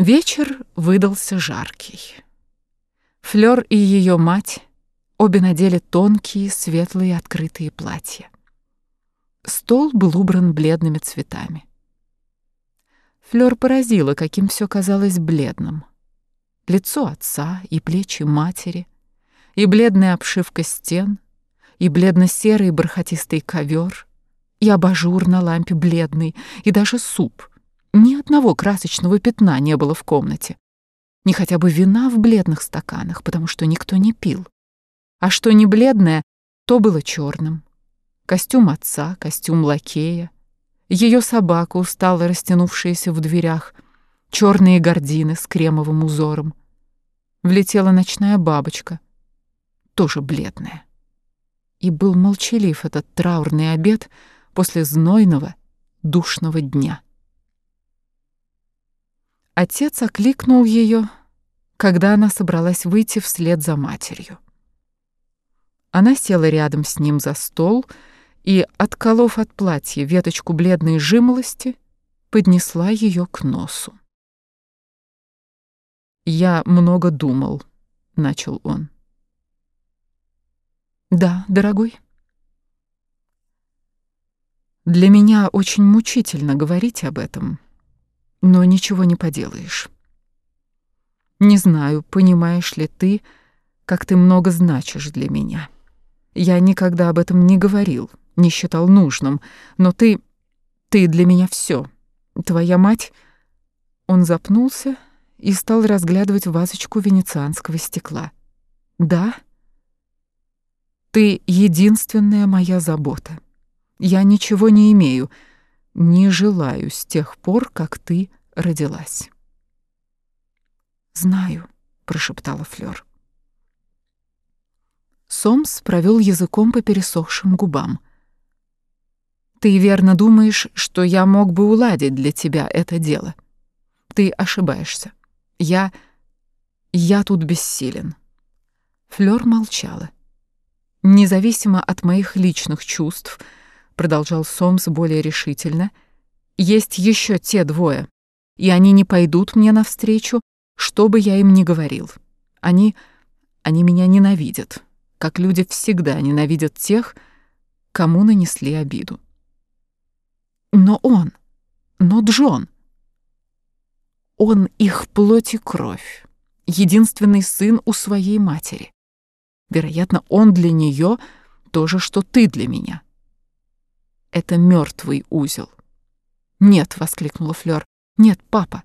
Вечер выдался жаркий. Флёр и ее мать обе надели тонкие, светлые, открытые платья. Стол был убран бледными цветами. Флёр поразила, каким все казалось бледным. Лицо отца и плечи матери, и бледная обшивка стен, и бледно-серый бархатистый ковер, и абажур на лампе бледный, и даже суп, ни одного красочного пятна не было в комнате. Ни хотя бы вина в бледных стаканах, потому что никто не пил. А что не бледное, то было черным. Костюм отца, костюм лакея, ее собака, устало растянувшаяся в дверях, черные гардины с кремовым узором. Влетела ночная бабочка, тоже бледная. И был молчалив этот траурный обед после знойного, душного дня. Отец окликнул ее, когда она собралась выйти вслед за матерью. Она села рядом с ним за стол и, отколов от платья веточку бледной жимолости, поднесла ее к носу. «Я много думал», — начал он. «Да, дорогой». «Для меня очень мучительно говорить об этом», но ничего не поделаешь. Не знаю, понимаешь ли ты, как ты много значишь для меня. Я никогда об этом не говорил, не считал нужным, но ты... ты для меня все. Твоя мать... Он запнулся и стал разглядывать вазочку венецианского стекла. Да? Ты единственная моя забота. Я ничего не имею, — не желаю с тех пор, как ты родилась. Знаю, прошептала Флёр. Сомс провел языком по пересохшим губам. Ты верно думаешь, что я мог бы уладить для тебя это дело? Ты ошибаешься. Я я тут бессилен. Флёр молчала. Независимо от моих личных чувств, продолжал Сомс более решительно, есть еще те двое, и они не пойдут мне навстречу, что бы я им ни говорил. Они... они меня ненавидят, как люди всегда ненавидят тех, кому нанесли обиду. Но он, но Джон, он их плоть и кровь, единственный сын у своей матери. Вероятно, он для нее то же, что ты для меня. Это мертвый узел. Нет, воскликнула Флёр. Нет, папа.